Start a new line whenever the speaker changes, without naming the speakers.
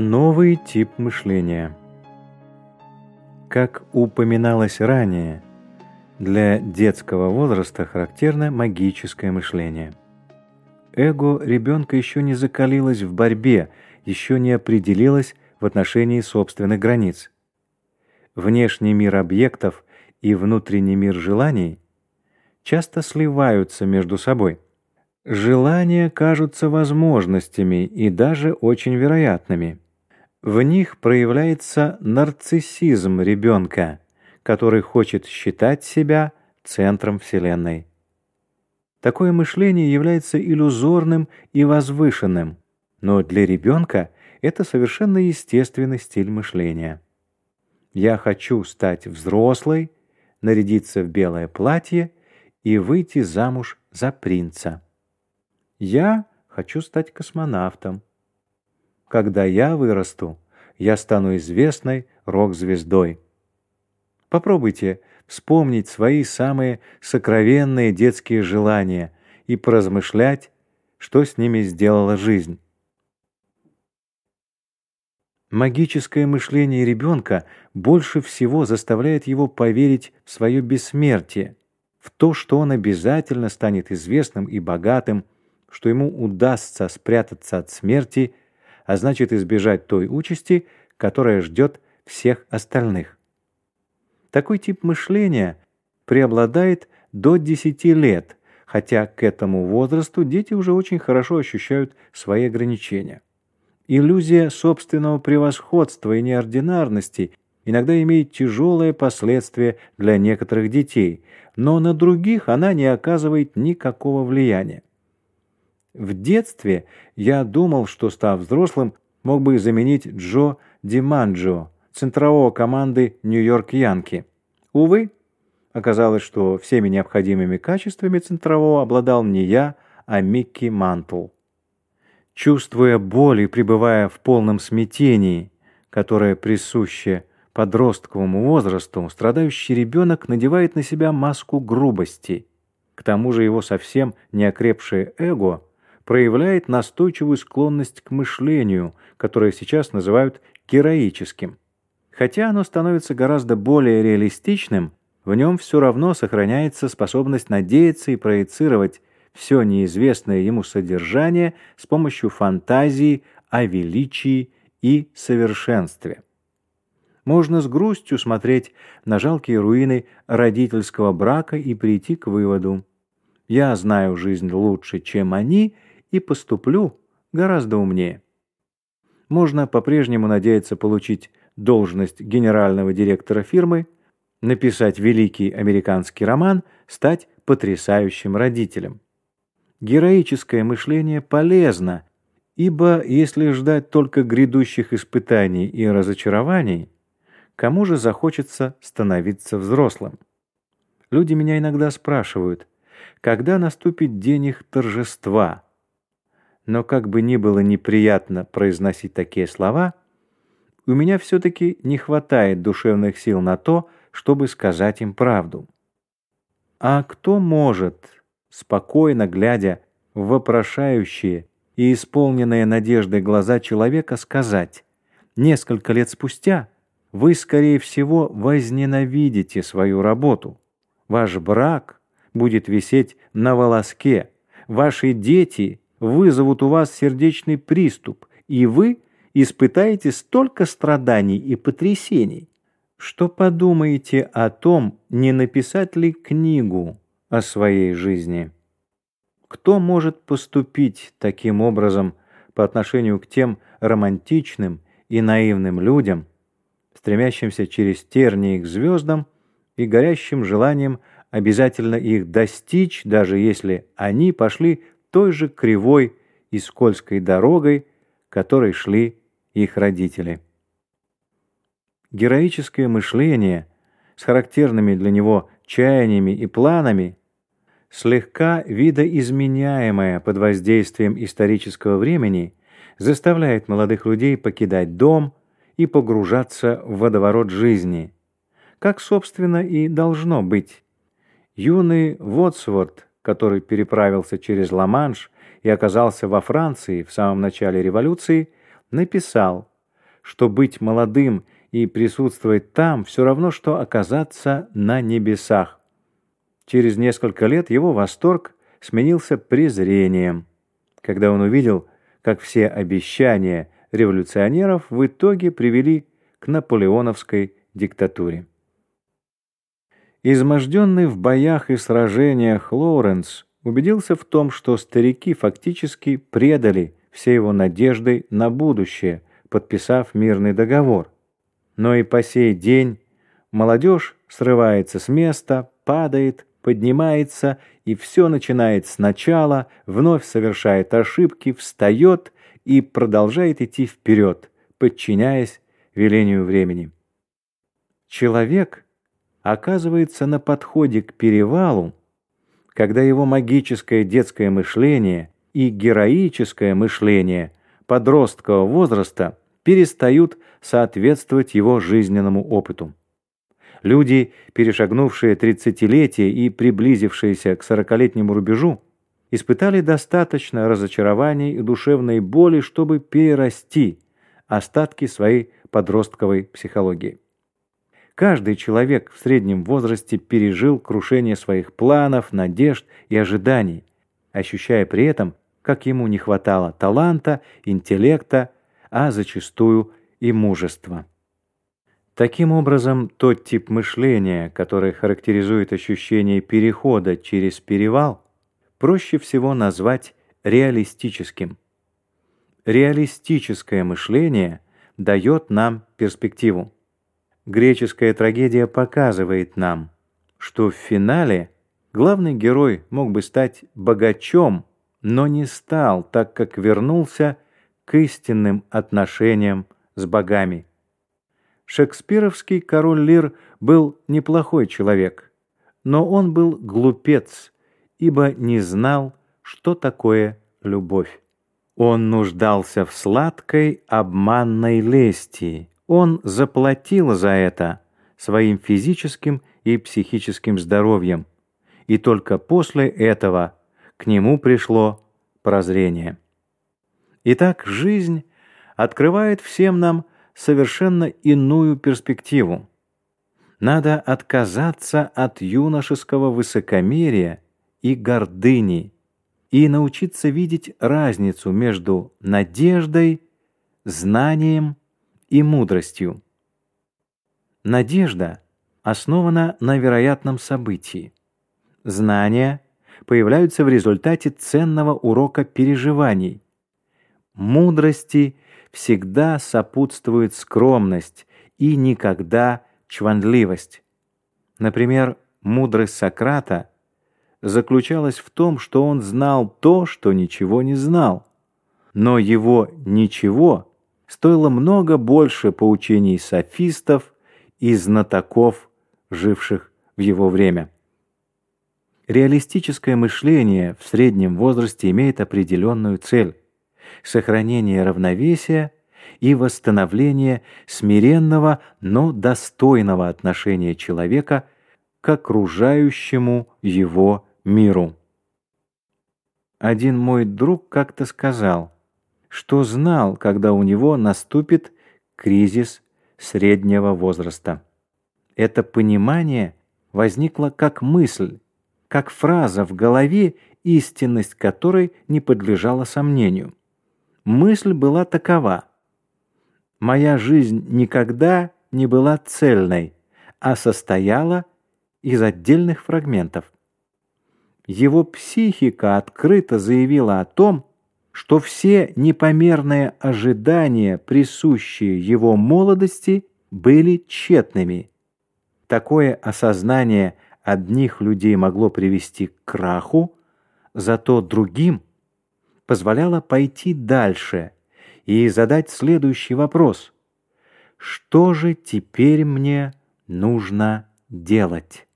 Новый тип мышления. Как упоминалось ранее, для детского возраста характерно магическое мышление. Эго ребенка еще не закалилось в борьбе, еще не определилось в отношении собственных границ. Внешний мир объектов и внутренний мир желаний часто сливаются между собой. Желания кажутся возможностями и даже очень вероятными. В них проявляется нарциссизм ребенка, который хочет считать себя центром Вселенной. Такое мышление является иллюзорным и возвышенным, но для ребенка это совершенно естественный стиль мышления. Я хочу стать взрослой, нарядиться в белое платье и выйти замуж за принца. Я хочу стать космонавтом. Когда я вырасту, я стану известной рок-звездой. Попробуйте вспомнить свои самые сокровенные детские желания и поразмышлять, что с ними сделала жизнь. Магическое мышление ребенка больше всего заставляет его поверить в свое бессмертие, в то, что он обязательно станет известным и богатым, что ему удастся спрятаться от смерти, а значит избежать той участи, которая ждет всех остальных. Такой тип мышления преобладает до 10 лет, хотя к этому возрасту дети уже очень хорошо ощущают свои ограничения. Иллюзия собственного превосходства и неординарности иногда имеет тяжелые последствия для некоторых детей, но на других она не оказывает никакого влияния. В детстве я думал, что, став взрослым, мог бы заменить Джо Диманджо, центрового команды Нью-Йорк Янки. Увы, оказалось, что всеми необходимыми качествами центрового обладал не я, а Микки Мантл. Чувствуя боль и пребывая в полном смятении, которое присуще подростковому возрасту, страдающий ребенок надевает на себя маску грубости. К тому же его совсем неокрепшее эго проявляет настойчивую склонность к мышлению, которое сейчас называют героическим. Хотя оно становится гораздо более реалистичным, в нем все равно сохраняется способность надеяться и проецировать все неизвестное ему содержание с помощью фантазии о величии и совершенстве. Можно с грустью смотреть на жалкие руины родительского брака и прийти к выводу. Я знаю жизнь лучше, чем они, и поступлю гораздо умнее. Можно по-прежнему надеяться получить должность генерального директора фирмы, написать великий американский роман, стать потрясающим родителем. Героическое мышление полезно, ибо если ждать только грядущих испытаний и разочарований, кому же захочется становиться взрослым? Люди меня иногда спрашивают, когда наступит день их торжества – но как бы ни было неприятно произносить такие слова, у меня все-таки не хватает душевных сил на то, чтобы сказать им правду. А кто может, спокойно глядя в вопрошающие и исполненные надеждой глаза человека, сказать, несколько лет спустя вы, скорее всего, возненавидите свою работу, ваш брак будет висеть на волоске, ваши дети вызовут у вас сердечный приступ, и вы испытаете столько страданий и потрясений, что подумаете о том, не написать ли книгу о своей жизни. Кто может поступить таким образом по отношению к тем романтичным и наивным людям, стремящимся через тернии к звездам и горящим желанием обязательно их достичь, даже если они пошли той же кривой и скользкой дорогой, которой шли их родители. Героическое мышление с характерными для него чаяниями и планами, слегка видоизменяемое под воздействием исторического времени, заставляет молодых людей покидать дом и погружаться в водоворот жизни, как, собственно, и должно быть. Юный Вотсворт который переправился через Ла-Манш и оказался во Франции в самом начале революции, написал, что быть молодым и присутствовать там все равно, что оказаться на небесах. Через несколько лет его восторг сменился презрением, когда он увидел, как все обещания революционеров в итоге привели к наполеоновской диктатуре. Изможденный в боях и сражениях Лоуренс убедился в том, что старики фактически предали все его надежды на будущее, подписав мирный договор. Но и по сей день молодежь срывается с места, падает, поднимается и все начинает сначала, вновь совершает ошибки, встает и продолжает идти вперед, подчиняясь велению времени. Человек оказывается на подходе к перевалу, когда его магическое детское мышление и героическое мышление подросткового возраста перестают соответствовать его жизненному опыту. Люди, перешагнувшие тридцатилетие и приблизившиеся к сорокалетнему рубежу, испытали достаточно разочарований и душевной боли, чтобы перерасти остатки своей подростковой психологии. Каждый человек в среднем возрасте пережил крушение своих планов, надежд и ожиданий, ощущая при этом, как ему не хватало таланта, интеллекта, а зачастую и мужества. Таким образом, тот тип мышления, который характеризует ощущение перехода через перевал, проще всего назвать реалистическим. Реалистическое мышление дает нам перспективу. Греческая трагедия показывает нам, что в финале главный герой мог бы стать богачом, но не стал, так как вернулся к истинным отношениям с богами. Шекспировский король Лир был неплохой человек, но он был глупец, ибо не знал, что такое любовь. Он нуждался в сладкой обманной лести. Он заплатил за это своим физическим и психическим здоровьем, и только после этого к нему пришло прозрение. Итак, жизнь открывает всем нам совершенно иную перспективу. Надо отказаться от юношеского высокомерия и гордыни и научиться видеть разницу между надеждой, знанием и мудростью. Надежда основана на вероятном событии. Знания появляются в результате ценного урока переживаний. Мудрости – всегда сопутствует скромность и никогда чванливость. Например, мудрость Сократа заключалась в том, что он знал то, что ничего не знал. Но его «ничего» стоило много больше поучений софистов и знатоков, живших в его время. Реалистическое мышление в среднем возрасте имеет определенную цель – сохранение равновесия и восстановление смиренного, но достойного отношения человека к окружающему его миру. Один мой друг как-то сказал, что знал, когда у него наступит кризис среднего возраста. Это понимание возникло как мысль, как фраза в голове, истинность которой не подлежала сомнению. Мысль была такова. Моя жизнь никогда не была цельной, а состояла из отдельных фрагментов. Его психика открыто заявила о том, что все непомерные ожидания, присущие его молодости, были тщетными. Такое осознание одних людей могло привести к краху, зато другим – позволяло пойти дальше и задать следующий вопрос. Что же теперь мне нужно делать?